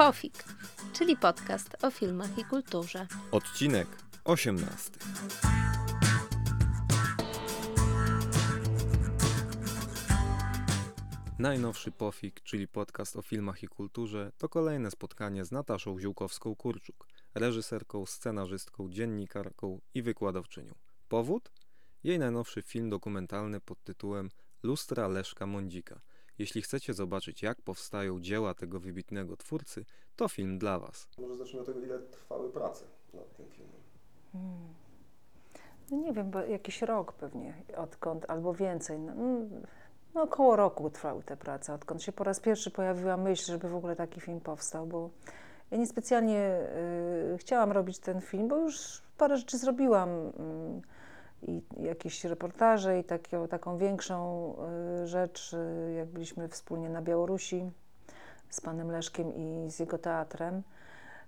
Pofik, czyli podcast o filmach i kulturze. Odcinek 18. Najnowszy Pofik, czyli podcast o filmach i kulturze, to kolejne spotkanie z Nataszą Ziółkowską-Kurczuk, reżyserką, scenarzystką, dziennikarką i wykładowczynią. Powód? Jej najnowszy film dokumentalny pod tytułem Lustra Leszka Mądzika – jeśli chcecie zobaczyć, jak powstają dzieła tego wybitnego twórcy, to film dla Was. Może zacznijmy od tego, ile trwały prace nad tym filmem. Hmm. No nie wiem, bo jakiś rok pewnie, odkąd, albo więcej. No, mm, no około roku trwały te prace, odkąd się po raz pierwszy pojawiła myśl, żeby w ogóle taki film powstał, bo ja niespecjalnie y, chciałam robić ten film, bo już parę rzeczy zrobiłam. Y, i jakieś reportaże i takie, taką większą y, rzecz, y, jak byliśmy wspólnie na Białorusi z panem Leszkiem i z jego teatrem.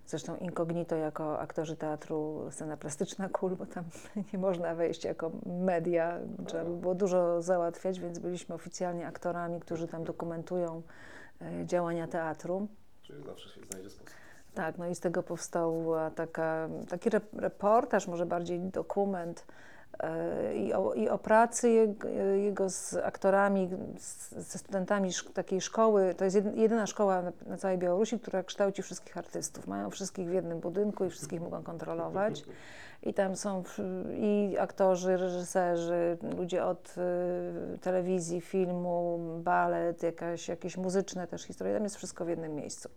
Zresztą incognito jako aktorzy teatru scena plastyczna KUL, bo tam nie można wejść jako media, trzeba by było dużo załatwiać, więc byliśmy oficjalnie aktorami, którzy tam dokumentują y, działania teatru. Czyli zawsze się znajdzie sposób. Tak, no i z tego powstał taka, taki reportaż, może bardziej dokument, i o, i o pracy jego, jego, z aktorami, z, ze studentami takiej szkoły. To jest jedyna szkoła na, na, całej Białorusi, która kształci wszystkich artystów. Mają wszystkich w jednym budynku i wszystkich mogą kontrolować. I tam są i aktorzy, reżyserzy, ludzie od y, telewizji, filmu, balet, jakaś, jakieś muzyczne też historie. Tam jest wszystko w jednym miejscu.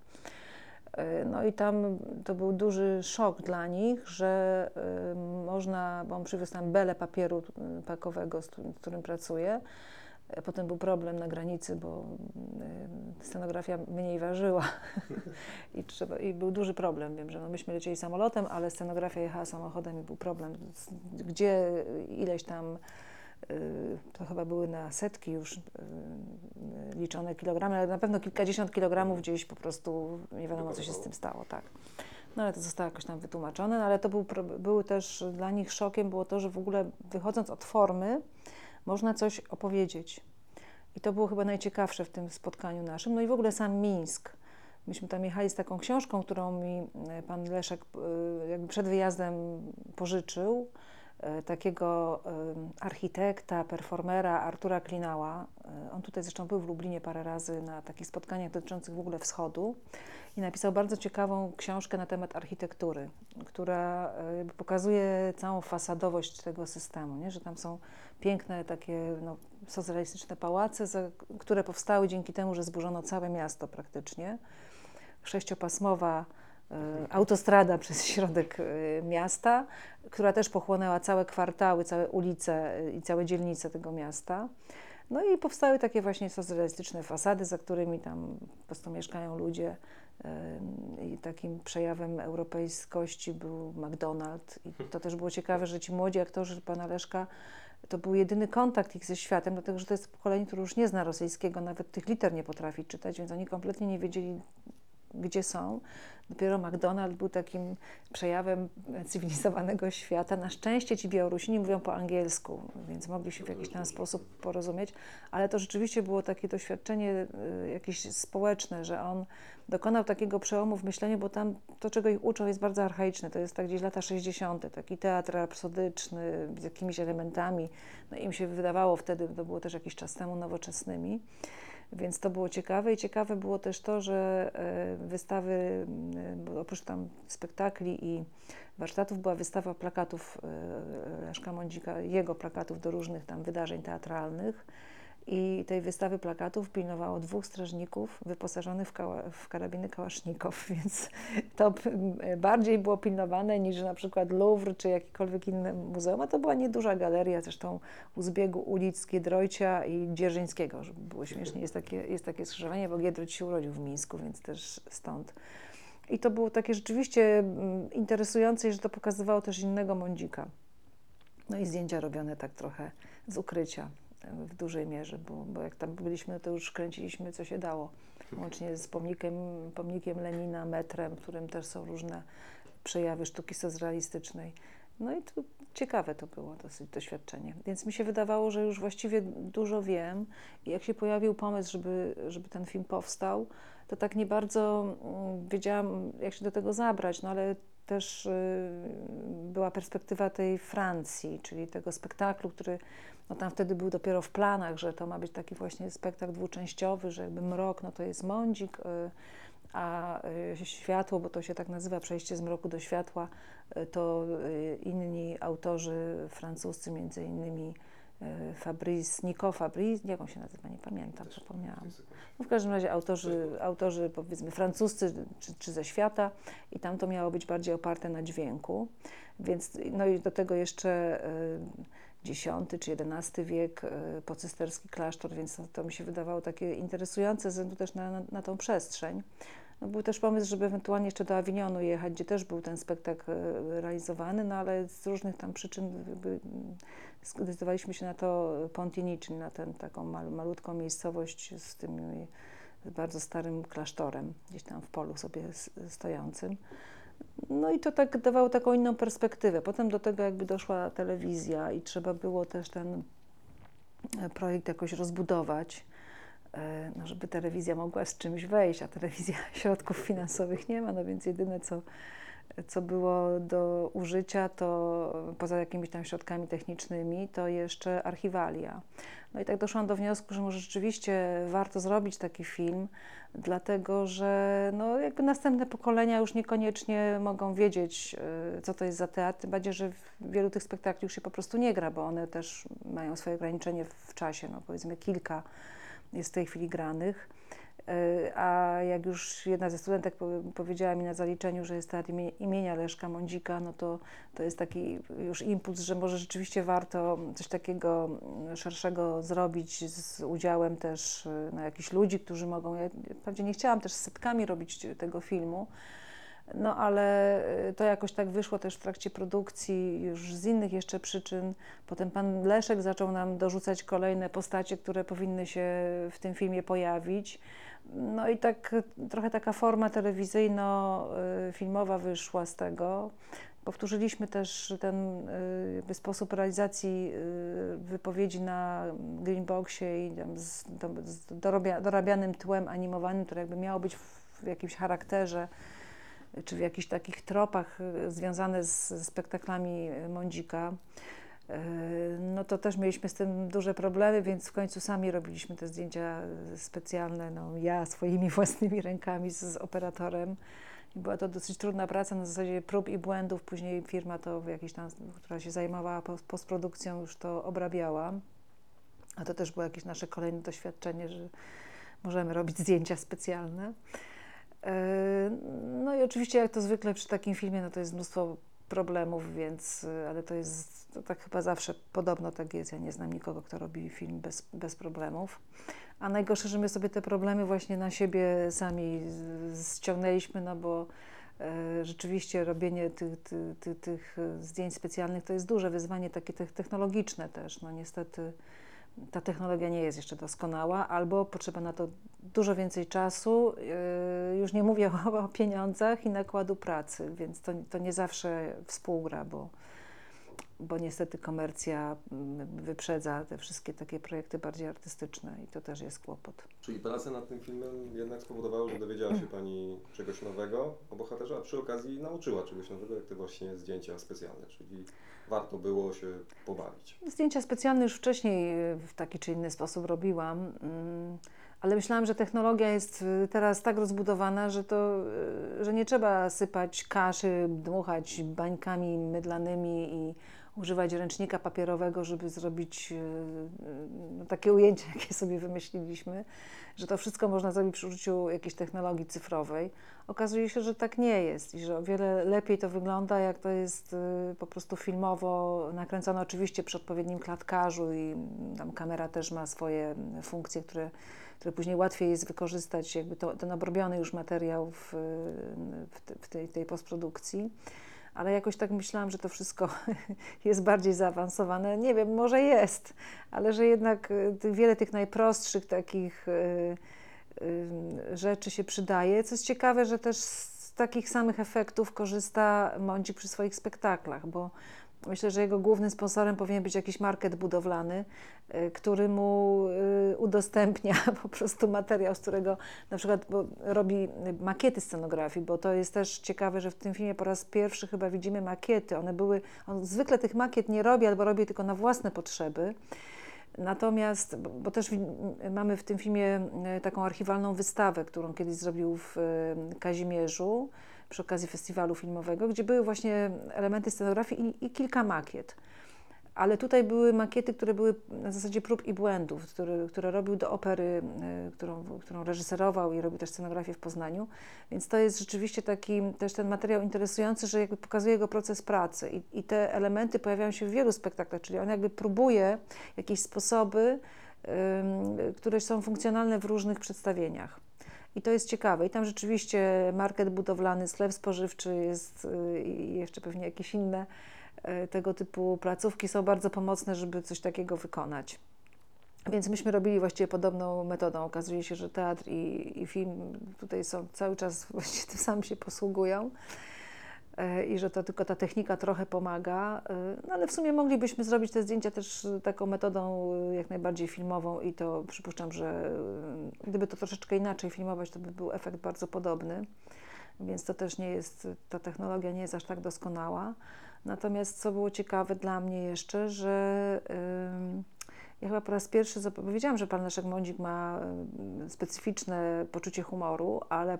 E, no i tam to był duży szok dla nich, że y, można, bo on przywiózł tam belę papieru y, pakowego, z którym pracuje. Potem był problem na granicy, bo y, scenografia mniej ważyła I, trzeba, i był duży problem. Wiem, że no myśmy lecieli samolotem, ale scenografia jechała samochodem i był problem, gdzie ileś tam to chyba były na setki już y, liczone kilogramy, ale na pewno kilkadziesiąt kilogramów gdzieś po prostu nie wiadomo, co się z tym stało, tak. No ale to zostało jakoś tam wytłumaczone, no, ale to był, był też dla nich szokiem było to, że w ogóle wychodząc od formy można coś opowiedzieć. I to było chyba najciekawsze w tym spotkaniu naszym. No i w ogóle sam Mińsk. Myśmy tam jechali z taką książką, którą mi y, pan Leszek y, jakby przed wyjazdem pożyczył takiego architekta, performera Artura Klinała. E, on tutaj zresztą był w Lublinie parę razy na takich spotkaniach dotyczących w ogóle wschodu i napisał bardzo ciekawą książkę na temat architektury, która e, pokazuje całą fasadowość tego systemu, nie? że tam są piękne takie no, socjalistyczne pałace, które powstały dzięki temu, że zburzono całe miasto praktycznie. Sześciopasmowa E, autostrada przez środek e, miasta, która też pochłonęła całe kwartały, całe ulice e, i całe dzielnice tego miasta. No i powstały takie właśnie socjalistyczne fasady, za którymi tam po prostu mieszkają ludzie. I takim przejawem europejskości był McDonald's. I to też było ciekawe, że ci młodzi aktorzy pana Leszka to był jedyny kontakt ich ze światem, dlatego że to jest pokolenie, które już nie zna rosyjskiego, nawet tych liter nie potrafi czytać, więc oni kompletnie nie wiedzieli, gdzie są. Dopiero McDonald's był takim przejawem cywilizowanego świata. Na szczęście ci Białorusini mówią po angielsku, więc mogli się w jakiś tam sposób porozumieć, ale to rzeczywiście było takie doświadczenie y, jakieś społeczne, że on dokonał takiego przełomu w myśleniu, bo tam to, czego ich uczą, jest bardzo archaiczne. To jest tak gdzieś lata 60., taki teatr rapsodyczny z jakimiś elementami. No im się wydawało wtedy, to było też jakiś czas temu, nowoczesnymi. Więc to było ciekawe i ciekawe było też to, że e, wystawy, oprócz tam spektakli i warsztatów, była wystawa plakatów e, Leszka Mądzika, jego plakatów do różnych tam wydarzeń teatralnych. I tej wystawy plakatów pilnowało dwóch strażników wyposażonych w, kała, w karabiny kałasznikow, więc to bardziej było pilnowane niż na przykład Louvre czy jakiekolwiek inne muzeum, a to była nieduża galeria, zresztą u zbiegu ulic Giedroycia i Dzierżyńskiego, żeby było śmiesznie, jest takie, jest takie skrzyżowanie, bo Giedroyć się urodził w Mińsku, więc też stąd. I to było takie rzeczywiście interesujące, że to pokazywało też innego Mądzika. No i zdjęcia robione tak trochę z ukrycia w dużej mierze, bo, bo jak tam byliśmy, to już kręciliśmy co się dało. Łącznie z pomnikiem, pomnikiem Lenina, metrem, w którym też są różne przejawy sztuki socrealistycznej. No i to ciekawe to było dosyć doświadczenie. Więc mi się wydawało, że już właściwie dużo wiem i jak się pojawił pomysł, żeby, żeby ten film powstał, to tak nie bardzo mm, wiedziałam, jak się do tego zabrać, no ale też y, była perspektywa tej Francji, czyli tego spektaklu, który no tam wtedy był dopiero w planach, że to ma być taki właśnie spektakl dwuczęściowy, że jakby mrok, no to jest mądzik, y, a y, światło, bo to się tak nazywa, przejście z mroku do światła, to inni autorzy francuscy, między innymi Fabrice, Nico Fabrice, jak on się nazywa, nie pamiętam, zapomniałam. No w każdym razie autorzy, autorzy powiedzmy francuscy czy, czy ze świata i tam to miało być bardziej oparte na dźwięku, więc no i do tego jeszcze X czy XI wiek, pocysterski klasztor, więc to, mi się wydawało takie interesujące ze względu też na, na, na tą przestrzeń. No, był też pomysł, żeby ewentualnie jeszcze do Avignonu jechać, gdzie też był ten spektakl realizowany, no ale z różnych tam przyczyn zdecydowaliśmy się na to Pontini, czyli na tę taką mal, malutką miejscowość z tym bardzo starym klasztorem, gdzieś tam w polu sobie stojącym. No i to tak dawało taką inną perspektywę. Potem do tego jakby doszła telewizja i trzeba było też ten e, projekt jakoś rozbudować, e, no żeby telewizja mogła z czymś wejść, a telewizja środków finansowych nie ma, no więc jedyne co co było do użycia, to poza jakimiś tam środkami technicznymi, to jeszcze archiwalia. No i tak doszłam do wniosku, że może rzeczywiście warto zrobić taki film, dlatego że no jakby następne pokolenia już niekoniecznie mogą wiedzieć, y, co to jest za teatr, tym bardziej, że wielu tych spektakli już się po prostu nie gra, bo one też mają swoje ograniczenie w czasie, no powiedzmy kilka jest w tej chwili granych. E, a jak już jedna ze studentek powiedziała mi na zaliczeniu, że jest teatr imienia Leszka Mądzika, no to to jest taki już impuls, że może rzeczywiście warto coś takiego mm, szerszego zrobić z udziałem też e, no, jakichś ludzi, którzy mogą, ja wprawdzie nie chciałam też setkami robić tego filmu, no ale e, to jakoś tak wyszło też w trakcie produkcji, już z innych jeszcze przyczyn. Potem pan Leszek zaczął nam dorzucać kolejne postacie, które powinny się w tym filmie pojawić. No i tak trochę taka forma telewizyjno-filmowa wyszła z tego. Powtórzyliśmy też ten y, sposób realizacji y, wypowiedzi na Greenboxie i z, dorabianym tłem animowanym, które jakby miało być w jakimś charakterze czy w jakichś takich tropach y, związane z spektaklami Mądzika. E, no to też mieliśmy z tym duże problemy, więc w końcu sami robiliśmy te zdjęcia specjalne, no ja swoimi własnymi rękami z, z operatorem. I była to dosyć trudna praca na zasadzie prób i błędów. Później firma to jakiś tam, która się zajmowała postprodukcją, już to obrabiała. A to też było jakieś nasze kolejne doświadczenie, że możemy robić zdjęcia specjalne. E, no i oczywiście, jak to zwykle przy takim filmie, no to jest mnóstwo problemów, więc, y, ale to jest, to tak chyba zawsze podobno tak jest. Ja nie znam nikogo, kto robi film bez, bez problemów. A najgorsze, że my sobie te problemy właśnie na siebie sami ściągnęliśmy, no bo e, rzeczywiście robienie tych, tych, tych, tych zdjęć specjalnych to jest duże wyzwanie, takie technologiczne też. No niestety ta technologia nie jest jeszcze doskonała, albo potrzeba na to dużo więcej czasu, yy, już nie mówię o, pieniądzach i nakładu pracy, więc to, to nie zawsze współgra, bo, bo niestety komercja mm, wyprzedza te wszystkie takie projekty bardziej artystyczne i to też jest kłopot. Czyli praca nad tym filmem jednak spowodowała, że dowiedziała się Pani czegoś nowego o bohaterze, a przy okazji nauczyła czegoś nowego, jak te właśnie zdjęcia specjalne, czyli warto było się pobawić. Zdjęcia specjalne już wcześniej w taki czy inny sposób robiłam. Mm, ale myślałam, że technologia jest y, teraz tak rozbudowana, że, to, y, że nie trzeba sypać kaszy, dmuchać bańkami mydlanymi i używać ręcznika papierowego, żeby zrobić y, no, takie ujęcie, jakie sobie wymyśliliśmy, że to wszystko można zrobić przy użyciu jakiejś technologii cyfrowej. Okazuje się, że tak nie jest i że o wiele lepiej to wygląda, jak to jest po prostu filmowo nakręcone, oczywiście przy odpowiednim klatkarzu i tam kamera też ma swoje funkcje, które które później łatwiej jest wykorzystać, jakby to, ten obrobiony już materiał w, w, tej, tej postprodukcji. Ale jakoś tak myślałam, że to wszystko jest bardziej zaawansowane. Nie wiem, może jest, ale że jednak y, wiele tych najprostszych takich y, y, rzeczy się przydaje. Co jest ciekawe, że też z takich samych efektów korzysta Mądzik przy swoich spektaklach, bo Myślę, że jego głównym sponsorem powinien być jakiś market budowlany, y, który mu y, udostępnia po prostu materiał, z którego na przykład robi makiety scenografii, bo to jest też ciekawe, że w tym filmie po raz pierwszy chyba widzimy makiety. One były, on zwykle tych makiet nie robi, albo robi tylko na własne potrzeby. Natomiast, bo też mamy w tym filmie y, taką archiwalną wystawę, którą kiedyś zrobił w Kazimierzu, przy okazji festiwalu filmowego, gdzie były właśnie elementy scenografii i, i kilka makiet. Ale tutaj były makiety, które były na zasadzie prób i błędów, które, które robił do opery, y, którą, którą reżyserował i robił też scenografię w Poznaniu. Więc to jest rzeczywiście taki też ten materiał interesujący, że jakby pokazuje jego proces pracy. I, i te elementy pojawiają się w wielu spektaklach, czyli on jakby próbuje jakieś sposoby, które są funkcjonalne w różnych przedstawieniach. I to jest ciekawe. I tam rzeczywiście market budowlany, sklep spożywczy jest y, i jeszcze pewnie jakieś inne y, tego typu placówki są bardzo pomocne, żeby coś takiego wykonać. Więc myśmy robili właściwie podobną metodą. Okazuje się, że teatr i, i film tutaj są cały czas właściwie tym samym się posługują. E, i że to tylko ta technika trochę pomaga. E, no ale w sumie moglibyśmy zrobić te zdjęcia też taką metodą e, jak najbardziej filmową i to przypuszczam, że gdyby to troszeczkę inaczej filmować, to by był efekt bardzo podobny. Więc to też nie jest, ta technologia nie jest aż tak doskonała. Natomiast co było ciekawe dla mnie jeszcze, że ja chyba po raz pierwszy wiedziałam, że pan Leszek Mądzik ma specyficzne poczucie humoru, ale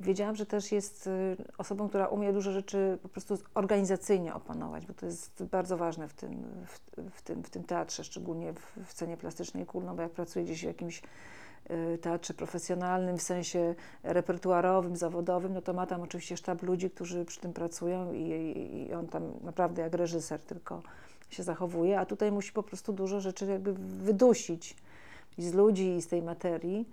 wiedziałam, że też jest y, osobą, która umie dużo rzeczy po prostu organizacyjnie opanować, bo to jest bardzo ważne w tym, w, w tym, w tym teatrze, szczególnie w, w scenie plastycznej Kulno, bo jak pracuję gdzieś w jakimś y, teatrze profesjonalnym, w sensie repertuarowym, zawodowym, no to ma tam oczywiście sztab ludzi, którzy przy tym pracują i, i on tam naprawdę jak reżyser tylko się zachowuje, a tutaj musi po prostu dużo rzeczy jakby wydusić i z ludzi i z tej materii.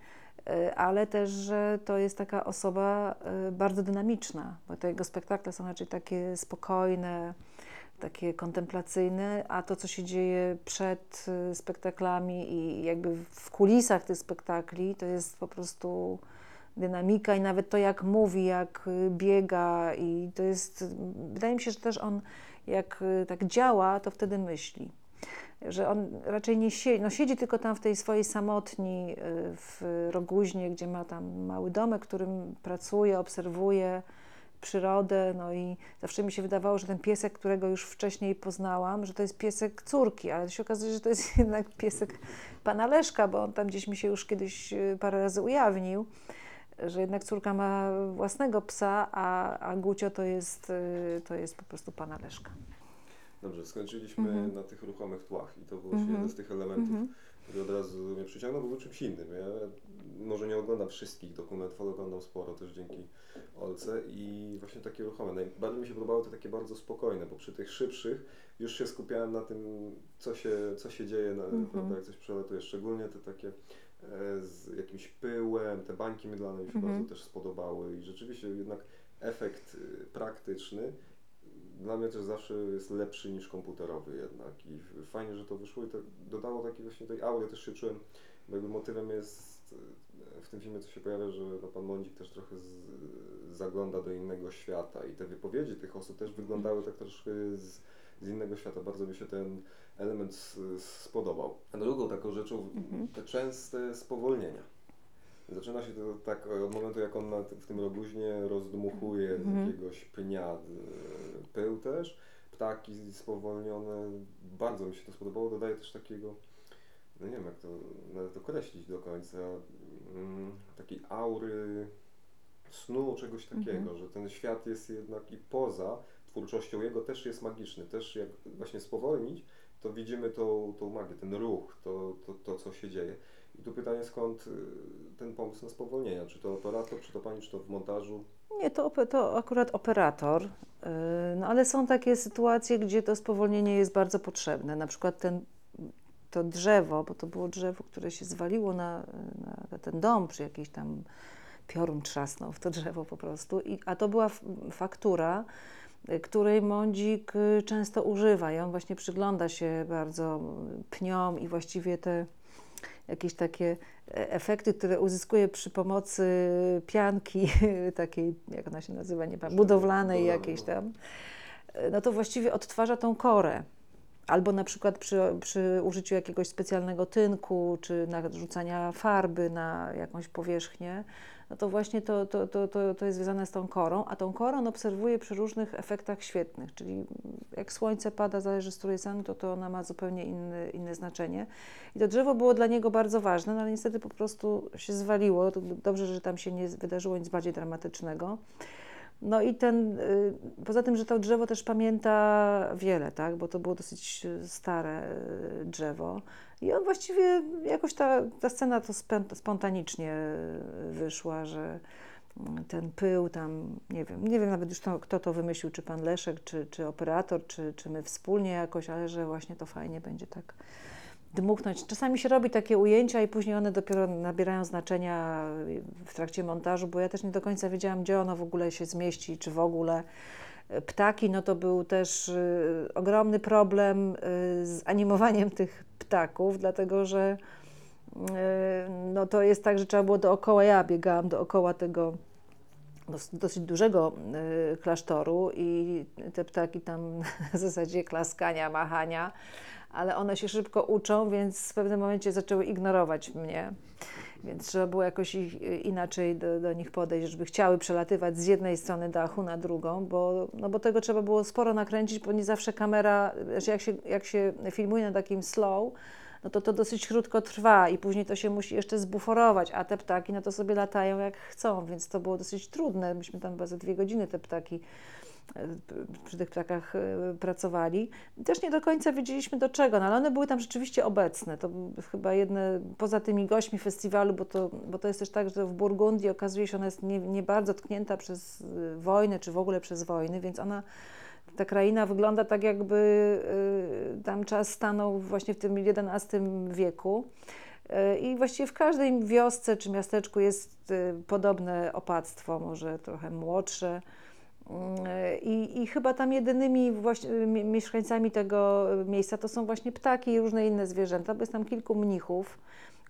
E, ale też, że to jest taka osoba e, bardzo dynamiczna, bo te jego spektakle są raczej takie spokojne, takie kontemplacyjne, a to, co się dzieje przed e, spektaklami i jakby w kulisach tych spektakli, to jest po prostu dynamika i nawet to, jak mówi, jak biega i to jest, wydaje mi się, że też on jak tak działa, to wtedy myśli że on raczej nie siedzi, no siedzi tylko tam w tej swojej samotni y, w Roguźnie, gdzie ma tam mały domek, którym pracuje, obserwuje przyrodę, no i zawsze mi się wydawało, że ten piesek, którego już wcześniej poznałam, że to jest piesek córki, ale się okazuje, że to jest jednak piesek pana Leszka, bo on tam gdzieś mi się już kiedyś y, parę razy ujawnił, że jednak córka ma własnego psa, a, a Gucio to jest, y, to jest po prostu pana Leszka. Dobrze, skończyliśmy mm -hmm. na tych ruchomych tłach i to był mm -hmm. jeden z tych elementów, mm -hmm. który od razu mnie przyciągnął, bo był czymś innym. Ja może nie oglądam wszystkich dokumentów, ale oglądam sporo też dzięki Olce i właśnie takie ruchome. Najbardziej mi się podobały te takie bardzo spokojne, bo przy tych szybszych już się skupiałem na tym, co się, co się dzieje, na, mm -hmm. prawda, jak coś przelatuje. Szczególnie te takie z jakimś pyłem, te bańki mydlane mi się mm -hmm. bardzo też spodobały i rzeczywiście jednak efekt y, praktyczny dla mnie też zawsze jest lepszy niż komputerowy jednak i fajnie, że to wyszło i to dodało takiej właśnie tej aury, też się czułem, bo jakby motywem jest e, w tym filmie, co się pojawia, że no, pan Mądzik też trochę z, zagląda do innego świata i te wypowiedzi tych osób też wyglądały tak troszkę z, z innego świata. Bardzo mi się ten element spodobał. A drugą taką rzeczą, mhm. te częste spowolnienia Zaczyna się to tak od momentu, jak on na, w tym roguźnie rozdmuchuje z mhm. jakiegoś pnia e, pył też. Ptaki spowolnione. Bardzo mi się to spodobało. Dodaje też takiego, no nie wiem jak to nawet określić do końca, mm, takiej aury snu, czegoś takiego, mhm. że ten świat jest jednak i poza twórczością jego też jest magiczny. Też jak właśnie spowolnić, to widzimy tą, tą magię, ten ruch, to, to, to co się dzieje. I tu pytanie, skąd y, ten pomysł na spowolnienia? Czy to operator, czy to pani, czy to w montażu? Nie, to, to akurat operator, y, no ale są takie sytuacje, gdzie to spowolnienie jest bardzo potrzebne. Na przykład ten, to drzewo, bo to było drzewo, które się zwaliło na, na ten dom przy jakiejś tam piorun trzasnął w to drzewo po prostu, I, a to była faktura, której Mądzik często używa i on właśnie przygląda się bardzo pniom i właściwie te jakieś takie e, efekty, które uzyskuje przy pomocy pianki takiej, jak ona się nazywa, nie pamiętam, budowlanej jakiejś tam. no to właściwie odtwarza tą korę. Albo na przykład przy, przy użyciu jakiegoś specjalnego tynku, czy narzucania farby na jakąś powierzchnię, no to właśnie to, to, to, to, to jest związane z tą korą, a tą korą obserwuję przy różnych efektach świetnych, czyli jak słońce pada, zależy z której strony, to, to ona ma zupełnie inny, inne znaczenie. I to drzewo było dla niego bardzo ważne, no ale niestety po prostu się zwaliło. Dobrze, że tam się nie wydarzyło nic bardziej dramatycznego. No i ten, y, poza tym, że to drzewo też pamięta wiele, tak, bo to było dosyć y, stare y, drzewo. I on właściwie jakoś ta, ta scena to spontanicznie wyszła, że mm, ten pył tam, nie wiem, nie wiem nawet już to, kto to wymyślił, czy pan Leszek, czy, czy operator, czy, czy my wspólnie jakoś, ale że właśnie to fajnie będzie tak dmuchnąć. Czasami się robi takie ujęcia i później one dopiero nabierają znaczenia w trakcie montażu, bo ja też nie do końca wiedziałam, gdzie ono w ogóle się zmieści, czy w ogóle. Ptaki, no to był też y, ogromny problem y, z animowaniem tych ptaków, dlatego że y, no to jest tak, że trzeba było dookoła, ja biegałam dookoła tego dosyć dużego klasztoru i te ptaki tam w zasadzie klaskania, machania, ale one się szybko uczą, więc w pewnym momencie zaczęły ignorować mnie. Więc trzeba było jakoś ich, inaczej do, do, nich podejść, żeby chciały przelatywać z jednej strony dachu na drugą, bo, no bo tego trzeba było sporo nakręcić, bo nie zawsze kamera, znaczy jak się, jak się filmuje na takim slow, no to to dosyć krótko trwa i później to się musi jeszcze zbuforować, a te ptaki no to sobie latają jak chcą, więc to było dosyć trudne. Myśmy tam chyba za dwie godziny te ptaki przy tych ptakach e, pracowali. Też nie do końca wiedzieliśmy do czego, no ale one były tam rzeczywiście obecne. To chyba jedne, poza tymi gośćmi festiwalu, bo to, bo to jest też tak, że w Burgundii okazuje się, ona jest nie, nie bardzo tknięta przez e, wojnę, czy w ogóle przez wojny, więc ona ta kraina wygląda tak, jakby tam czas stanął właśnie w tym XI wieku. I właściwie w każdej wiosce czy miasteczku jest podobne opactwo, może trochę młodsze. I, I, chyba tam jedynymi mieszkańcami tego miejsca to są właśnie ptaki i różne inne zwierzęta, bo jest tam kilku mnichów.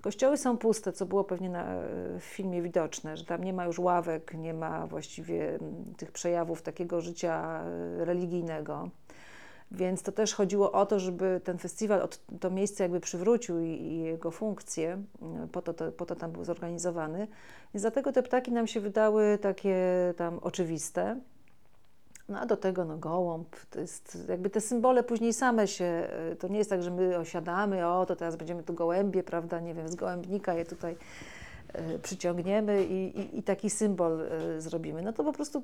Kościoły są puste, co było pewnie na, w filmie widoczne, że tam nie ma już ławek, nie ma właściwie tych przejawów takiego życia e, religijnego. Więc to też chodziło o to, żeby ten festiwal to miejsce jakby przywrócił i, i jego funkcję, po to, to, po to tam był zorganizowany. I dlatego te ptaki nam się wydały takie tam oczywiste. No a do tego no gołąb, to jest jakby te symbole później same się, e, to nie jest tak, że my osiadamy, o to teraz będziemy tu gołębie, prawda, nie wiem, z gołębnika je tutaj y, przyciągniemy i, i, i, taki symbol y, zrobimy. No to po prostu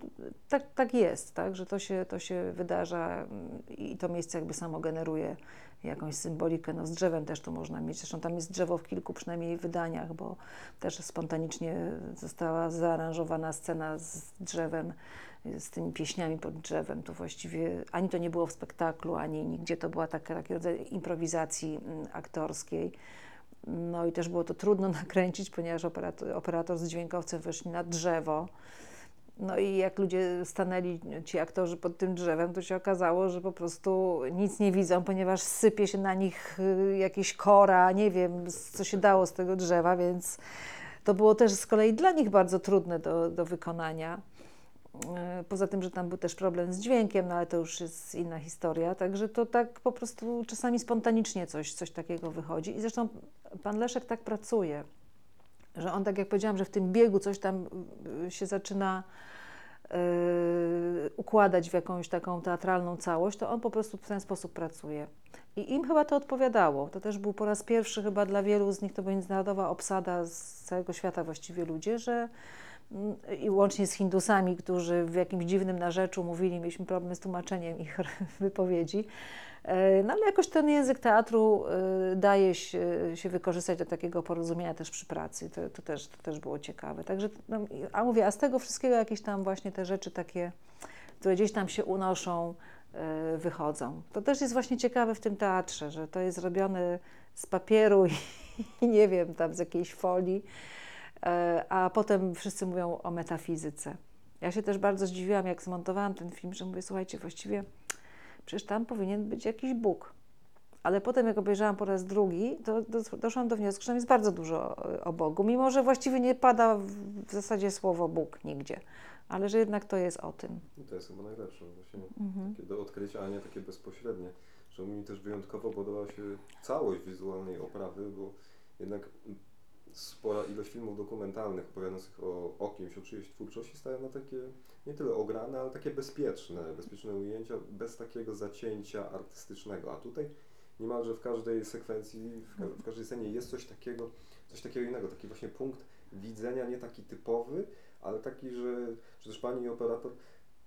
tak, tak jest, tak, że to się, to się wydarza mm, i to miejsce jakby samo generuje jakąś symbolikę. No z drzewem też to można mieć, zresztą tam jest drzewo w kilku przynajmniej wydaniach, bo też spontanicznie została zaaranżowana scena z drzewem z tymi pieśniami pod drzewem. To właściwie ani to nie było w spektaklu, ani nigdzie to była taka, taki rodzaj improwizacji mm, aktorskiej. No i też było to trudno nakręcić, ponieważ operator, operator z dźwiękowcem weszli na drzewo. No i jak ludzie stanęli, ci aktorzy pod tym drzewem, to się okazało, że po prostu nic nie widzą, ponieważ sypie się na nich y, jakieś kora, nie wiem, co się dało z tego drzewa, więc to było też z kolei dla nich bardzo trudne do, do wykonania. E, poza tym, że tam był też problem z dźwiękiem, no ale to już jest inna historia. Także to tak po prostu czasami spontanicznie coś, coś takiego wychodzi. I zresztą pan Leszek tak pracuje, że on, tak jak powiedziałam, że w tym biegu coś tam y, się zaczyna yy, układać w jakąś taką teatralną całość, to on po prostu w ten sposób pracuje. I im chyba to odpowiadało. To też był po raz pierwszy chyba dla wielu z nich to międzynarodowa obsada z całego świata właściwie ludzie, że i łącznie z Hindusami, którzy w jakimś dziwnym narzeczu mówili, mieliśmy problem z tłumaczeniem ich wypowiedzi. E, no ale jakoś ten język teatru e, daje się, wykorzystać do takiego porozumienia też przy pracy. To, to też, to też było ciekawe. Także, no, a mówię, a z tego wszystkiego jakieś tam właśnie te rzeczy takie, które gdzieś tam się unoszą, e, wychodzą. To też jest właśnie ciekawe w tym teatrze, że to jest robione z papieru i, i nie wiem, tam z jakiejś folii a potem wszyscy mówią o metafizyce. Ja się też bardzo zdziwiłam, jak zmontowałam ten film, że mówię, słuchajcie, właściwie przecież tam powinien być jakiś Bóg. ale potem jak obejrzałam po raz drugi, to doszłam do wniosku, że tam jest bardzo dużo e, o Bogu, mimo że właściwie nie pada w zasadzie słowo Bóg nigdzie, ale że jednak to jest o tym. I to jest chyba najlepsze właśnie, mhm. takie do odkrycia, a nie takie bezpośrednie, że mi też wyjątkowo podobała się całość wizualnej oprawy, bo jednak spora ilość filmów dokumentalnych opowiadających o, o kimś, o czyjejś twórczości stają na takie nie tyle ograne, ale takie bezpieczne, bezpieczne ujęcia, bez takiego zacięcia artystycznego. A tutaj niemalże w każdej sekwencji, w, ka w każdej scenie jest coś takiego, coś takiego innego, taki właśnie punkt widzenia, nie taki typowy, ale taki, że, że też pani operator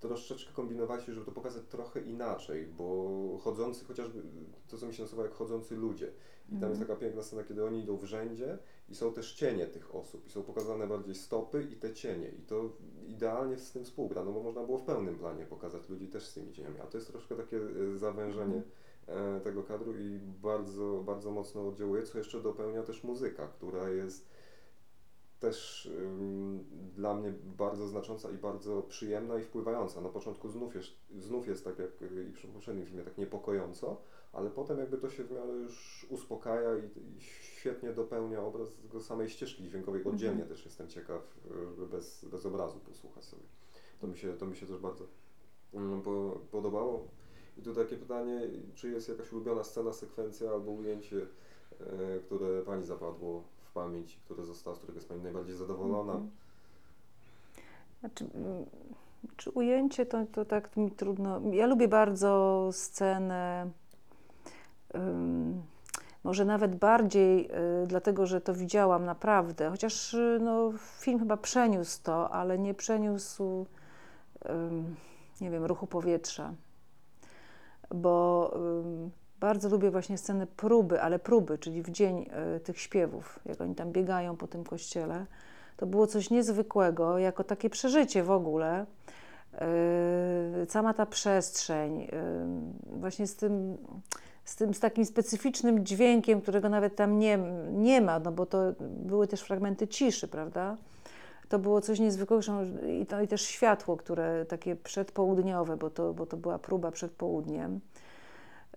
troszeczkę kombinowaliście, żeby to pokazać trochę inaczej, bo chodzący, chociażby to, co mi się nazywa jak chodzący ludzie. I tam jest mhm. taka piękna scena, kiedy oni idą w rzędzie i są też cienie tych osób i są pokazane bardziej stopy i te cienie. I to idealnie z tym współgra, no bo można było w pełnym planie pokazać ludzi też z tymi cieniami. A to jest troszkę takie e, zawężenie mhm. e, tego kadru i bardzo, bardzo mocno oddziałuje, co jeszcze dopełnia też muzyka, która jest też ym, dla mnie bardzo znacząca i bardzo przyjemna i wpływająca. Na początku znów jest, znów jest tak jak i przy poprzednim filmie, tak niepokojąco, ale potem jakby to się w miarę już uspokaja i, i świetnie dopełnia obraz samej ścieżki dźwiękowej. Mhm. Oddzielnie też jestem ciekaw, żeby bez, bez obrazu posłuchać sobie. To mi się, to mi się też bardzo um, po, podobało. I tu takie pytanie, czy jest jakaś ulubiona scena, sekwencja albo ujęcie, e, które Pani zapadło pamięć, które zostało, z którego jest Pani najbardziej zadowolona? Mhm. Znaczy, mm, czy ujęcie to, to tak mi trudno. Ja lubię bardzo scenę. Um, może nawet bardziej y, dlatego, że to widziałam naprawdę, chociaż y, no, film chyba przeniósł to, ale nie przeniósł, y, nie wiem, ruchu powietrza, bo bardzo lubię właśnie scenę próby, ale próby, czyli w dzień y, tych śpiewów, jak oni tam biegają po tym kościele. To było coś niezwykłego, jako takie przeżycie w ogóle. Yy, cała ta przestrzeń, yy, właśnie z tym z, tym, z takim specyficznym dźwiękiem, którego nawet tam nie, nie ma, no bo to były też fragmenty ciszy, prawda? To było coś niezwykłego i, to, i też światło, które takie przedpołudniowe, bo to, bo to była próba przed południem.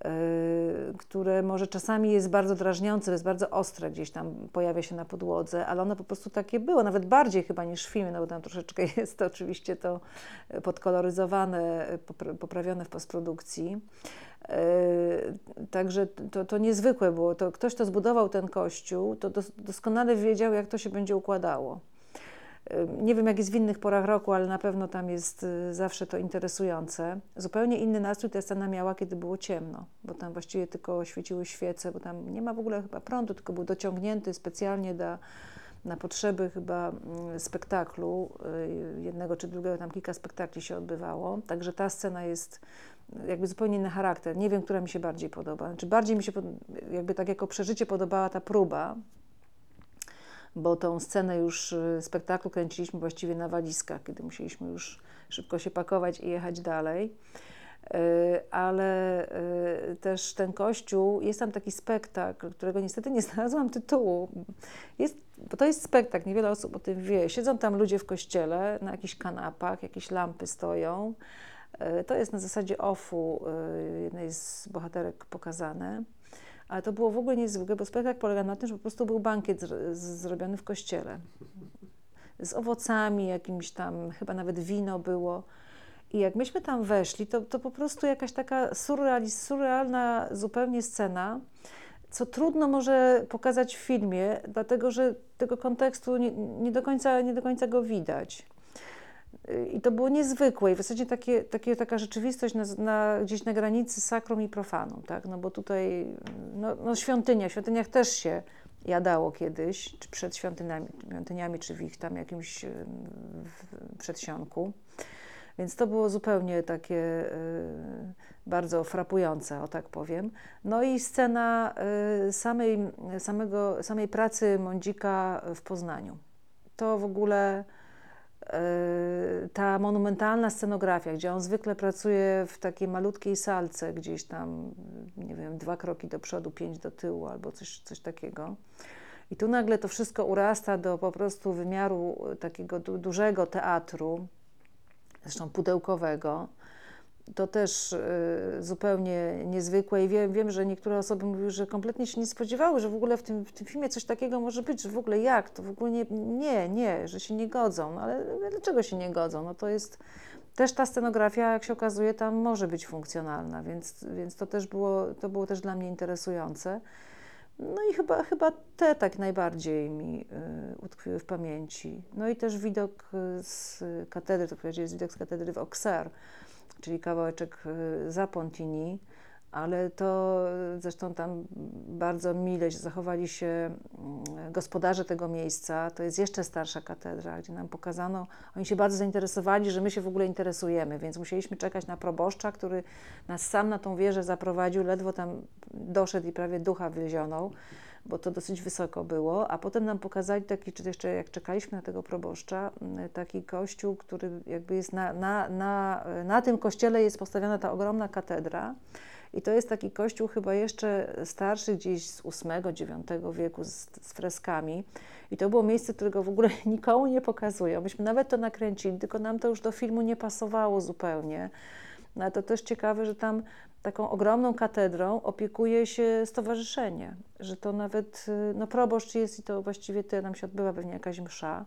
Yy, które może czasami jest bardzo drażniące, jest bardzo ostre, gdzieś tam pojawia się na podłodze, ale ono po prostu takie było, nawet bardziej chyba niż w filmie, no bo tam troszeczkę jest to oczywiście to podkoloryzowane, poprawione w postprodukcji. Yy, także to, to niezwykłe było. To ktoś, kto zbudował ten kościół, to doskonale wiedział, jak to się będzie układało. Nie wiem, jak jest w innych porach roku, ale na pewno tam jest y, zawsze to interesujące. Zupełnie inny nastrój ta scena miała, kiedy było ciemno, bo tam właściwie tylko świeciły świece, bo tam nie ma w ogóle chyba prądu, tylko był dociągnięty specjalnie dla, na potrzeby chyba mm, spektaklu, y, jednego czy drugiego, tam kilka spektakli się odbywało. Także ta scena jest jakby zupełnie inny charakter. Nie wiem, która mi się bardziej podoba. Znaczy bardziej mi się, jakby tak jako przeżycie podobała ta próba, bo tą scenę już y, spektaklu kręciliśmy właściwie na walizkach, kiedy musieliśmy już szybko się pakować i jechać dalej. Y, ale y, też ten kościół, jest tam taki spektakl, którego niestety nie znalazłam tytułu. Jest, bo to jest spektakl, niewiele osób o tym wie. Siedzą tam ludzie w kościele na jakichś kanapach, jakieś lampy stoją. To jest na zasadzie ofu jednej z bohaterek pokazane. Ale to było w ogóle niezwykłe, bo spektakl polega na tym, że po prostu był bankiet z, zrobiony w kościele. Z owocami, jakimś tam, chyba nawet wino było. I jak myśmy tam weszli, to, to po prostu jakaś taka surrealna zupełnie scena, co trudno może pokazać w filmie, dlatego że tego kontekstu nie, nie, do, końca, nie do końca go widać. I to było niezwykłe i w zasadzie takie, takie, taka rzeczywistość na, na, gdzieś na granicy sakrum i profanum, tak? No bo tutaj no, no świątynia, w świątyniach też się jadało kiedyś, czy przed świątyniami, świątyniami czy w ich tam jakimś przedsionku. Więc to było zupełnie takie y, bardzo frapujące, o tak powiem. No i scena y, samej, samego, samej pracy Mądzika w Poznaniu. To w ogóle ta monumentalna scenografia, gdzie on zwykle pracuje w takiej malutkiej salce, gdzieś tam, nie wiem, dwa kroki do przodu, pięć do tyłu albo coś, coś takiego. I tu nagle to wszystko urasta do po prostu wymiaru takiego du dużego teatru, zresztą pudełkowego. To też y, zupełnie niezwykłe i wiem, wiem, że niektóre osoby mówiły, że kompletnie się nie spodziewały, że w ogóle w tym, w tym filmie coś takiego może być, że w ogóle jak, to w ogóle nie, nie, nie że się nie godzą. No ale dlaczego się nie godzą? No to jest też ta scenografia, jak się okazuje, tam może być funkcjonalna, więc, więc to też było, to było też dla mnie interesujące. No i chyba, chyba te tak najbardziej mi y, utkwiły w pamięci. No i też widok z katedry, to powiedzieć jest widok z katedry w Auxerre, czyli kawałeczek y, za Pontini, ale to zresztą tam bardzo mile zachowali się mm, gospodarze tego miejsca. To jest jeszcze starsza katedra, gdzie nam pokazano, oni się bardzo zainteresowali, że my się w ogóle interesujemy, więc musieliśmy czekać na proboszcza, który nas sam na tą wieżę zaprowadził, ledwo tam doszedł i prawie ducha wyzionął bo to dosyć wysoko było, a potem nam pokazali taki, czy jeszcze jak czekaliśmy na tego proboszcza, taki kościół, który jakby jest na, na, na, na tym kościele jest postawiona ta ogromna katedra i to jest taki kościół chyba jeszcze starszy, gdzieś z VIII-IX wieku z, z freskami i to było miejsce, którego w ogóle nikomu nie pokazują. Myśmy nawet to nakręcili, tylko nam to już do filmu nie pasowało zupełnie. No to też ciekawe, że tam taką ogromną katedrą opiekuje się stowarzyszenie, że to nawet, y, no proboszcz jest i to właściwie tyle nam się odbywa pewnie jakaś msza,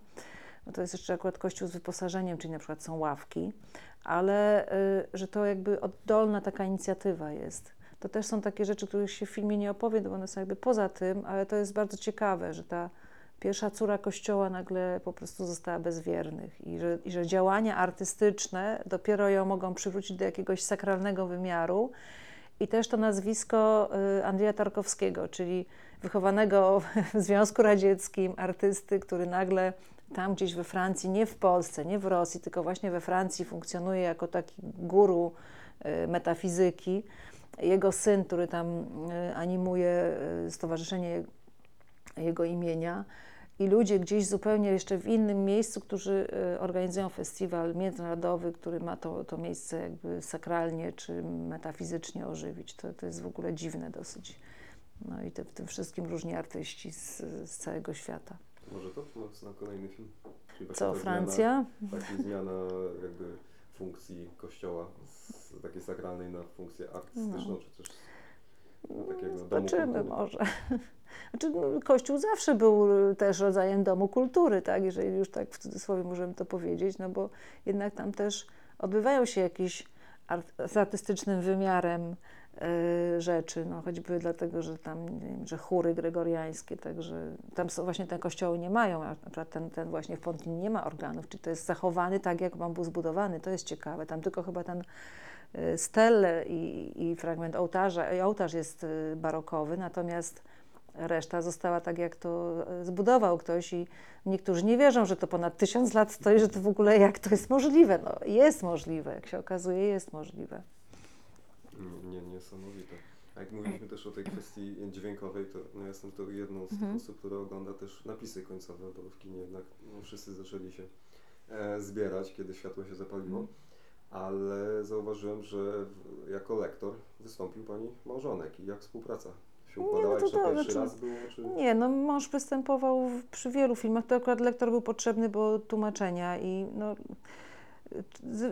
no to jest jeszcze akurat kościół z wyposażeniem, czyli na przykład są ławki, ale y, że to jakby oddolna taka inicjatywa jest. To też są takie rzeczy, których się w filmie nie opowie, bo one są jakby poza tym, ale to jest bardzo ciekawe, że ta pierwsza córa kościoła nagle po prostu została bezwiernych i że, i że działania artystyczne dopiero ją mogą przywrócić do jakiegoś sakralnego wymiaru. I też to nazwisko y, Andrzeja Tarkowskiego, czyli wychowanego w Związku Radzieckim artysty, który nagle tam gdzieś we Francji, nie w Polsce, nie w Rosji, tylko właśnie we Francji funkcjonuje jako taki guru y, metafizyki. Jego syn, który tam y, animuje stowarzyszenie jego imienia, i ludzie gdzieś zupełnie jeszcze w innym miejscu, którzy y, organizują festiwal międzynarodowy, który ma to, to miejsce jakby sakralnie czy metafizycznie ożywić. To, to jest w ogóle dziwne dosyć. No i te, w tym wszystkim różni artyści z, z całego świata. Może to pomysł na kolejny film? Co, Francja? Zmiana, taka zmiana jakby funkcji kościoła z takiej sakralnej na funkcję artystyczną, no. czy też takiego Zobaczymy może. Znaczy, no, Kościół zawsze był też rodzajem domu kultury, tak? jeżeli już tak w cudzysłowie możemy to powiedzieć, no bo jednak tam też odbywają się jakieś artystycznym wymiarem y, rzeczy, no choćby dlatego, że tam, wiem, że chóry gregoriańskie, także tam są, właśnie te kościoły nie mają, a ten, ten właśnie w Pontin nie ma organów, czy to jest zachowany tak, jak on był zbudowany, to jest ciekawe, tam tylko chyba ten y, stel i, i fragment ołtarza, ołtarz jest y, barokowy, natomiast Reszta została tak, jak to e, zbudował ktoś i niektórzy nie wierzą, że to ponad tysiąc lat stoi, że to w ogóle jak to jest możliwe. No, jest możliwe, jak się okazuje, jest możliwe. Nie, niesamowite. A jak mówiliśmy też o tej kwestii dźwiękowej, to no jestem to jedną z tych mhm. osób, która ogląda też napisy końcowe, bo w kinie jednak no, wszyscy zaczęli się e, zbierać, kiedy światło się zapaliło. Mhm. Ale zauważyłem, że jako lektor wystąpił Pani małżonek i jak współpraca się nie, no to, to, znaczy, raz było, czy... Nie, no mąż występował przy wielu filmach, to akurat lektor był potrzebny, bo tłumaczenia i no,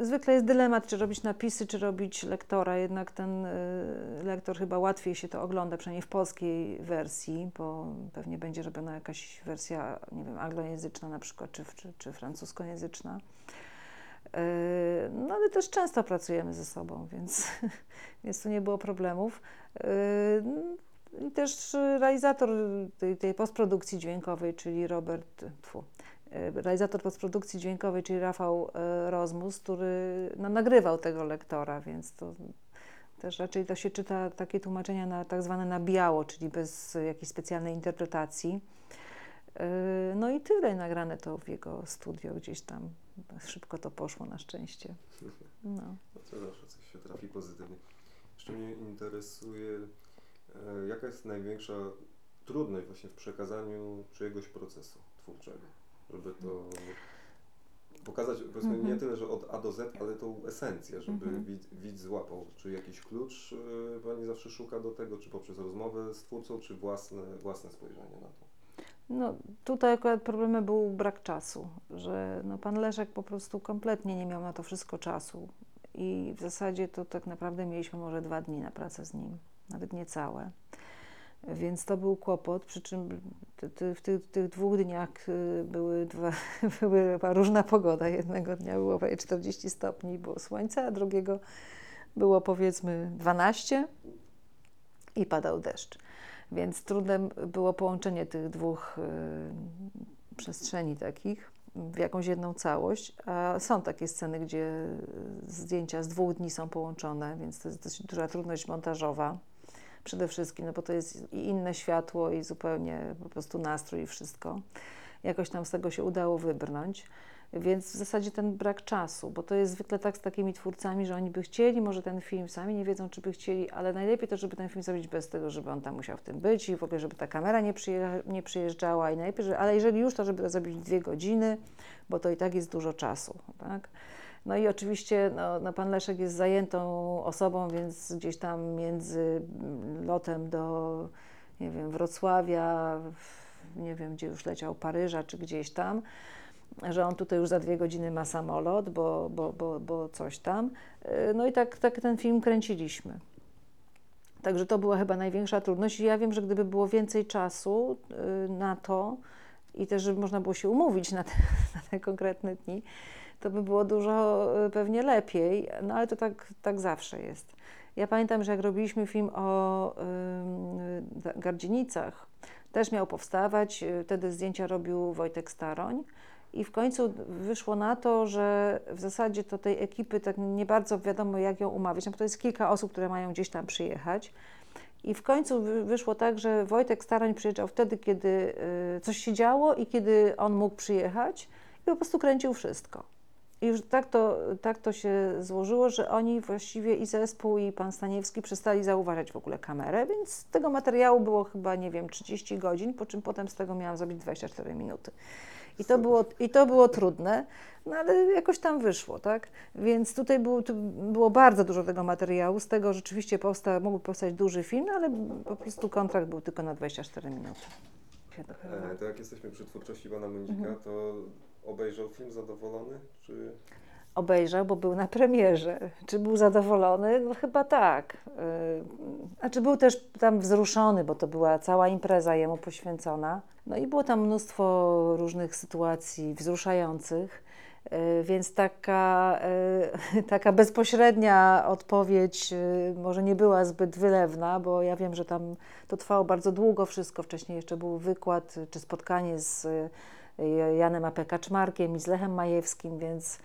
zwykle jest dylemat, czy robić napisy, czy robić lektora, jednak ten y, lektor chyba łatwiej się to ogląda, przynajmniej w polskiej wersji, bo pewnie będzie robiona jakaś wersja, nie wiem, anglojęzyczna na przykład, czy, czy, czy francuskojęzyczna. Y, no ale też często pracujemy ze sobą, więc, więc tu nie było problemów. Y, i też realizator tej, tej postprodukcji dźwiękowej, czyli Robert, tfu, e, realizator postprodukcji dźwiękowej, czyli Rafał e, Rozmus, który no, nagrywał tego lektora, więc to też raczej to się czyta takie tłumaczenia na tak zwane na biało, czyli bez jakiejś specjalnej interpretacji. No i tyle nagrane to w jego studio gdzieś tam. Szybko to poszło na szczęście. No. no to zawsze coś się trafi pozytywnie. Jeszcze mnie interesuje jaka jest największa trudność właśnie w przekazaniu czyjegoś procesu twórczego, żeby to pokazać, powiedzmy, mm -hmm. nie tyle, że od A do Z, ale tą esencję, żeby mm -hmm. widz, widz złapał. Czy jakiś klucz y, Pani zawsze szuka do tego, czy poprzez rozmowę z twórcą, czy własne, własne spojrzenie na to? No, tutaj akurat problemem był brak czasu, że no, pan Leszek po prostu kompletnie nie miał na to wszystko czasu. I, i w zasadzie to tak naprawdę mieliśmy może dwa dni na pracę z nim, nawet niecałe. Więc to był kłopot, przy czym w tych, tych dwóch dniach y, były dwa, różna pogoda. Jednego dnia było prawie 40 stopni, było słońce, a drugiego było powiedzmy 12 i padał deszcz. Więc trudne było połączenie tych dwóch y, przestrzeni takich w jakąś jedną całość. A są takie sceny, gdzie zdjęcia z dwóch dni są połączone, więc to jest duża trudność montażowa przede wszystkim, no bo to jest i inne światło i zupełnie po prostu nastrój i wszystko. Jakoś tam z tego się udało wybrnąć. Więc w zasadzie ten brak czasu, bo to jest zwykle tak z takimi twórcami, że oni by chcieli może ten film, sami nie wiedzą, czy by chcieli, ale najlepiej to, żeby ten film zrobić bez tego, żeby on tam musiał w tym być i w ogóle, żeby ta kamera nie, nie przyjeżdżała i najlepiej, że, ale jeżeli już, to żeby to zrobić dwie godziny, bo to i tak jest dużo czasu, tak? No i oczywiście no, no, pan Leszek jest zajętą osobą, więc gdzieś tam między lotem do, nie wiem, Wrocławia, nie wiem, gdzie już leciał, Paryża czy gdzieś tam, że on tutaj już za dwie godziny ma samolot, bo, bo, bo, bo coś tam. Y, no i tak, tak ten film kręciliśmy. Także to była chyba największa trudność. Ja wiem, że gdyby było więcej czasu y, na to i też, żeby można było się umówić na te, na te konkretne dni, to by było dużo y, pewnie lepiej, no ale to tak, tak zawsze jest. Ja pamiętam, że jak robiliśmy film o y, Gardzienicach, też miał powstawać, y, wtedy zdjęcia robił Wojtek Staroń i w końcu wyszło na to, że w zasadzie to tej ekipy tak nie bardzo wiadomo jak ją umawiać, no to jest kilka osób, które mają gdzieś tam przyjechać. I w końcu wyszło tak, że Wojtek Staroń przyjeżdżał wtedy, kiedy coś się działo i kiedy on mógł przyjechać i po prostu kręcił wszystko. I już tak to, tak to się złożyło, że oni właściwie i zespół, i pan Staniewski przestali zauważać w ogóle kamerę, więc tego materiału było chyba, nie wiem, 30 godzin, po czym potem z tego miałam zrobić 24 minuty. I to było, i to było trudne, no ale jakoś tam wyszło, tak? Więc tutaj było, tu było bardzo dużo tego materiału, z tego rzeczywiście powsta, mógł powstać duży film, ale po prostu kontrakt był tylko na 24 minuty. E, to jak jesteśmy przy twórczości pana Mędzika, mhm. to obejrzał film zadowolony, czy... Obejrzał, bo był na premierze. Czy był zadowolony? No chyba tak. A czy był też tam wzruszony, bo to była cała impreza jemu poświęcona. No i było tam mnóstwo różnych sytuacji wzruszających. Y, więc taka, y, taka bezpośrednia odpowiedź y, może nie była zbyt wylewna, bo ja wiem, że tam to trwało bardzo długo wszystko. Wcześniej jeszcze był wykład czy spotkanie z Janem A.P. Kaczmarkiem i z Lechem Majewskim, więc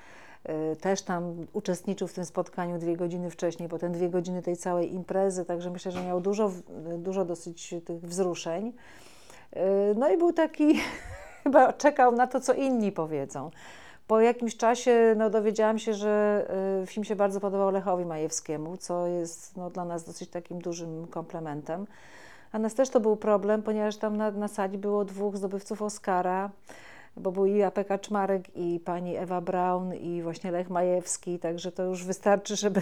też tam uczestniczył w tym spotkaniu dwie godziny wcześniej, potem dwie godziny tej całej imprezy, także myślę, że miał dużo, dużo dosyć tych wzruszeń. No i był taki, chyba czekał na to, co inni powiedzą. Po jakimś czasie no, dowiedziałam się, że y, film się bardzo podobał Lechowi Majewskiemu, co jest no, dla nas dosyć takim dużym komplementem. A nas też to był problem, ponieważ tam na, na sali było dwóch zdobywców Oscara, bo był i A.P. Kaczmarek, i pani Ewa Braun, i właśnie Lech Majewski, także to już wystarczy, żeby,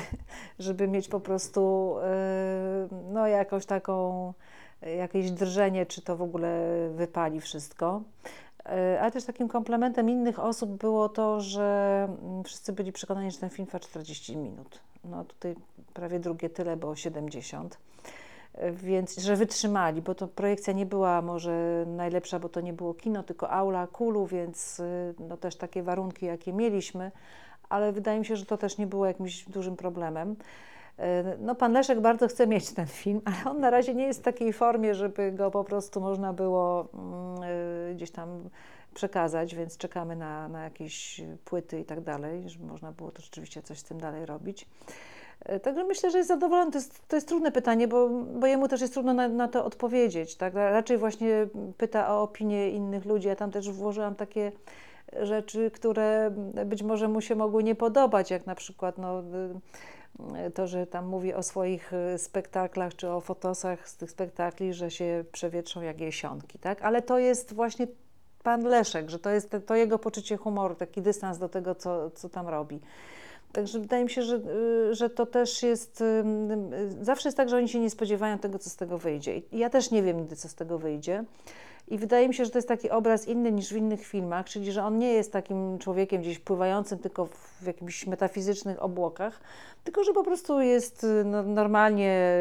żeby mieć po prostu y, no, jakąś taką, jakieś drżenie, czy to w ogóle wypali wszystko. E, ale też takim komplementem innych osób było to, że mm, wszyscy byli przekonani, że ten film trwa 40 minut. No tutaj prawie drugie tyle, bo 70. Więc, że wytrzymali, bo to projekcja nie była może najlepsza, bo to nie było kino, tylko aula kulu, więc y, no też takie warunki, jakie mieliśmy, ale wydaje mi się, że to też nie było jakimś dużym problemem. E, no, pan Leszek bardzo chce mieć ten film, ale on na razie nie jest w takiej formie, żeby go po prostu można było mm, e, gdzieś tam przekazać, więc czekamy na, na jakieś płyty i tak dalej, żeby można było to rzeczywiście coś z tym dalej robić. E, także myślę, że jest zadowolony. To jest, to jest trudne pytanie, bo, bo jemu też jest trudno na, na, to odpowiedzieć. Tak? Raczej właśnie pyta o opinię innych ludzi. Ja tam też włożyłam takie rzeczy, które być może mu się mogły nie podobać, jak na przykład no, to, że tam mówi o swoich y, spektaklach czy o fotosach z tych spektakli, że się przewietrzą jak jesionki, tak? Ale to jest właśnie pan Leszek, że to jest to jego poczucie humoru, taki dystans do tego, co, co tam robi. Także wydaje mi się, że, y, że to też jest. Y, zawsze jest tak, że oni się nie spodziewają tego, co z tego wyjdzie. I ja też nie wiem nigdy, co z tego wyjdzie. I wydaje mi się, że to jest taki obraz inny niż w innych filmach, czyli że on nie jest takim człowiekiem gdzieś pływającym tylko w jakichś metafizycznych obłokach, tylko że po prostu jest y, no, normalnie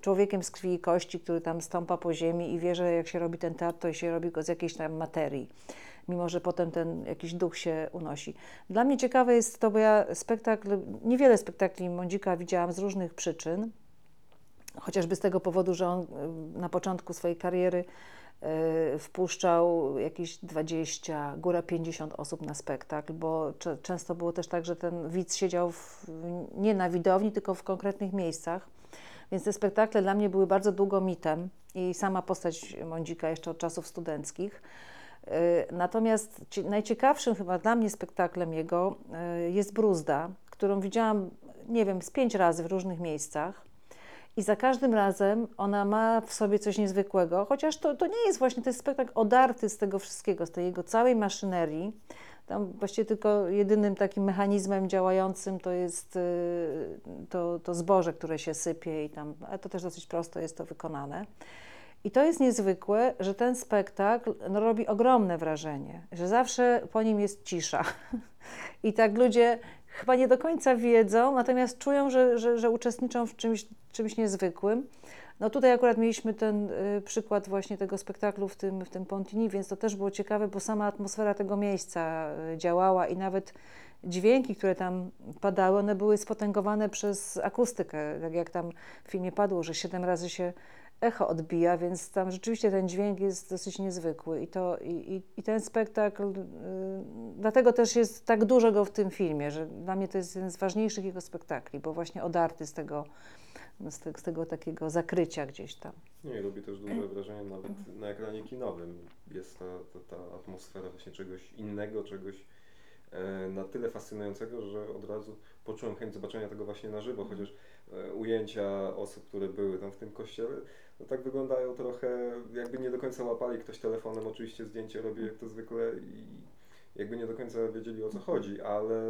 człowiekiem z krwi i kości, który tam stąpa po ziemi i wie, że jak się robi ten teatr, to się robi go z jakiejś tam materii mimo że potem ten jakiś duch się unosi. Dla mnie ciekawe jest to, bo ja spektakl, niewiele spektakli Mądzika widziałam z różnych przyczyn, chociażby z tego powodu, że on y, na początku swojej kariery y, wpuszczał jakieś 20, góra 50 osób na spektakl, bo często było też tak, że ten widz siedział w, nie na widowni, tylko w konkretnych miejscach. Więc te spektakle dla mnie były bardzo długo mitem i sama postać Mądzika jeszcze od czasów studenckich. Y, natomiast najciekawszym chyba dla mnie spektaklem jego jest Bruzda, którą widziałam, nie wiem, z pięć razy w różnych miejscach. I za każdym razem ona ma w sobie coś niezwykłego, chociaż to, to nie jest właśnie, to jest spektakl odarty z tego wszystkiego, z tej jego całej maszynerii. Tam właściwie tylko jedynym takim mechanizmem działającym to jest y, to, to zboże, które się sypie i tam, ale to też dosyć prosto jest to wykonane. I to jest niezwykłe, że ten spektakl no, robi ogromne wrażenie, że zawsze po nim jest cisza. I tak ludzie chyba nie do końca wiedzą, natomiast czują, że, że, że uczestniczą w czymś, czymś niezwykłym. No tutaj akurat mieliśmy ten y, przykład właśnie tego spektaklu w tym, w tym Pontini, więc to też było ciekawe, bo sama atmosfera tego miejsca y, działała i nawet dźwięki, które tam padały, one były spotęgowane przez akustykę, tak jak tam w filmie padło, że siedem razy się echo odbija, więc tam rzeczywiście ten dźwięk jest dosyć niezwykły i, to, i, i ten spektakl, y, dlatego też jest tak dużo go w tym filmie, że dla mnie to jest jeden z ważniejszych jego spektakli, bo właśnie odarty z tego, z, te, z tego takiego zakrycia gdzieś tam. Nie, robi też duże wrażenie nawet na ekranie kinowym. Jest ta, ta, ta atmosfera właśnie czegoś innego, czegoś na tyle fascynującego, że od razu poczułem chęć zobaczenia tego właśnie na żywo, chociaż e, ujęcia osób, które były tam w tym kościele, no tak wyglądają trochę, jakby nie do końca łapali ktoś telefonem, oczywiście zdjęcie robi jak to zwykle i jakby nie do końca wiedzieli o co chodzi, ale,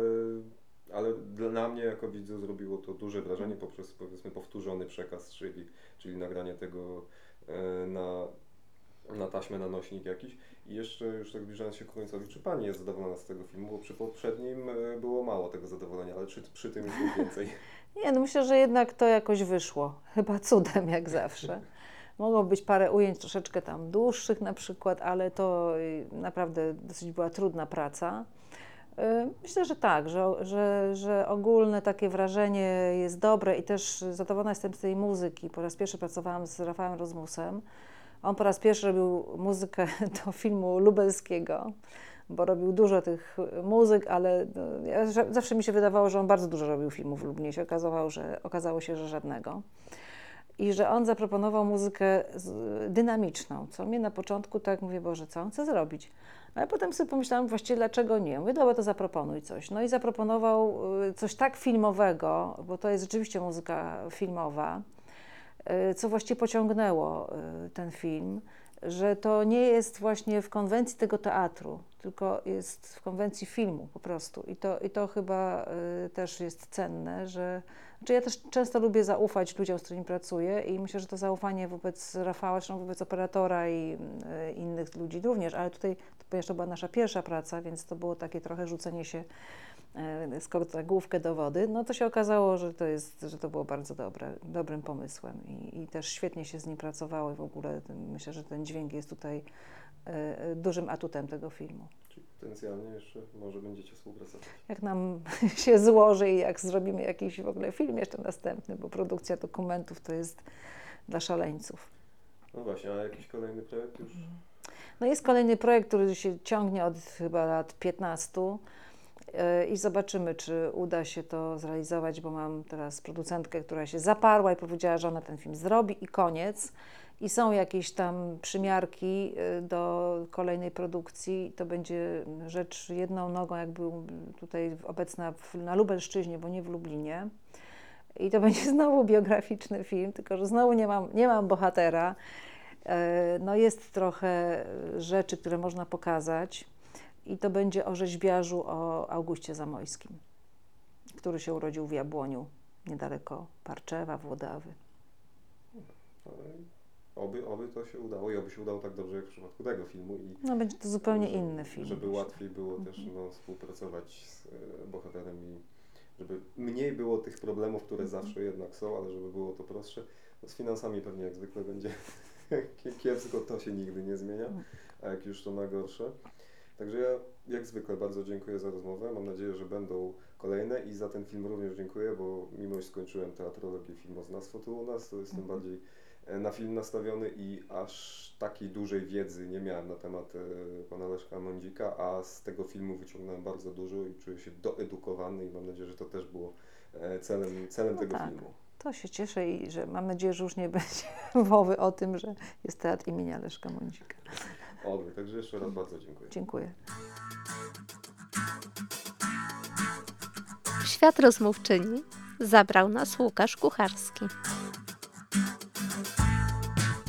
ale dla mnie jako widza zrobiło to duże wrażenie poprzez powiedzmy powtórzony przekaz, czyli, czyli nagranie tego e, na, na taśmę, na nośnik jakiś. I jeszcze już tak zbliżając się ku końcowi, czy Pani jest zadowolona z tego filmu? Bo przy poprzednim e, było mało tego zadowolenia, ale czy przy tym jest więcej? Nie, no myślę, że jednak to jakoś wyszło. Chyba cudem, jak zawsze. Mogło być parę ujęć troszeczkę tam dłuższych na przykład, ale to y, naprawdę dosyć była trudna praca. Y, myślę, że tak, że, że, że ogólne takie wrażenie jest dobre i też zadowolona jestem z tej muzyki. Po raz pierwszy pracowałam z Rafałem Rozmusem. On po raz pierwszy robił muzykę do filmu lubelskiego, bo robił dużo tych muzyk, ale no, ja, zawsze mi się wydawało, że on bardzo dużo robił filmów w Lublinie. Się okazało, że, okazało się, że żadnego i że on zaproponował muzykę dynamiczną, co mnie na początku tak mówię, Boże, co on chce zrobić? Ale potem sobie pomyślałam, właściwie dlaczego nie? Mówię, dobra, to zaproponuj coś. No i zaproponował y, coś tak filmowego, bo to jest rzeczywiście muzyka filmowa, co właściwie pociągnęło y, ten film, że to nie jest właśnie w konwencji tego teatru, tylko jest w konwencji filmu po prostu. I to, i to chyba też jest cenne, że znaczy ja też często lubię zaufać ludziom, z którymi pracuję i myślę, że to zaufanie wobec Rafała, zresztą wobec operatora i y, innych ludzi również, ale tutaj, ponieważ to była nasza pierwsza praca, więc to było takie trochę rzucenie się y, skoro na główkę do wody, no to się okazało, że to, jest, że to było bardzo dobre, dobrym pomysłem i, i też świetnie się z nim pracowało i w ogóle myślę, że ten dźwięk jest tutaj y, dużym atutem tego filmu potencjalnie jeszcze może będziecie współpracować. Jak nam się złoży i jak zrobimy jakiś w ogóle film jeszcze następny, bo produkcja dokumentów to jest dla szaleńców. No właśnie, a jakiś kolejny projekt już? No jest kolejny projekt, który się ciągnie od chyba lat 15 e, i zobaczymy, czy uda się to zrealizować, bo mam teraz producentkę, która się zaparła i powiedziała, że ona ten film zrobi i koniec i są jakieś tam przymiarki y, do kolejnej produkcji. To będzie rzecz jedną nogą, jakby tutaj obecna w, na Lubelszczyźnie, bo nie w Lublinie. I to będzie znowu biograficzny film, tylko że znowu nie mam, nie mam bohatera. E, no jest trochę rzeczy, które można pokazać. I to będzie o rzeźbiarzu, o Augustie Zamojskim, który się urodził w Jabłoniu, niedaleko Parczewa, Włodawy oby, oby to się udało i oby się udało tak dobrze jak w przypadku tego filmu. I No będzie to zupełnie żeby, inny film. Żeby myślę. łatwiej było też Mhm. no, współpracować z e, bohaterem i żeby mniej było tych problemów, które Mhm. zawsze jednak są, ale żeby było to prostsze. No, z finansami pewnie jak zwykle będzie kiepsko, to się nigdy nie zmienia, Mhm. a jak już to na gorsze. Także ja jak zwykle bardzo dziękuję za rozmowę. Mam nadzieję, że będą kolejne i za ten film również dziękuję, bo mimo że skończyłem teatrologię filmoznawstwo tu u nas, to jestem Mhm. bardziej e, na film nastawiony i aż takiej dużej wiedzy nie miałem na temat e, pana Leszka Mądzika, a z tego filmu wyciągnąłem bardzo dużo i czuję się doedukowany i mam nadzieję, że to też było e, celem, celem No tego tak. filmu. To się cieszę i że mam nadzieję, że już nie będzie mowy o tym, że jest teatr imienia Leszka Mądzika. Oby, także jeszcze raz bardzo dziękuję. Dziękuję. W świat rozmówczyni zabrał nas Łukasz Kucharski.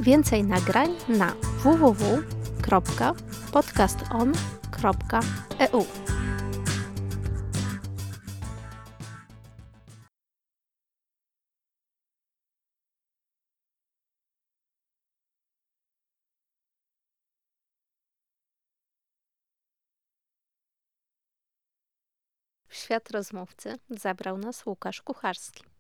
Więcej nagrań na www.podcaston.eu świat rozmówcy zabrał nas Łukasz Kucharski.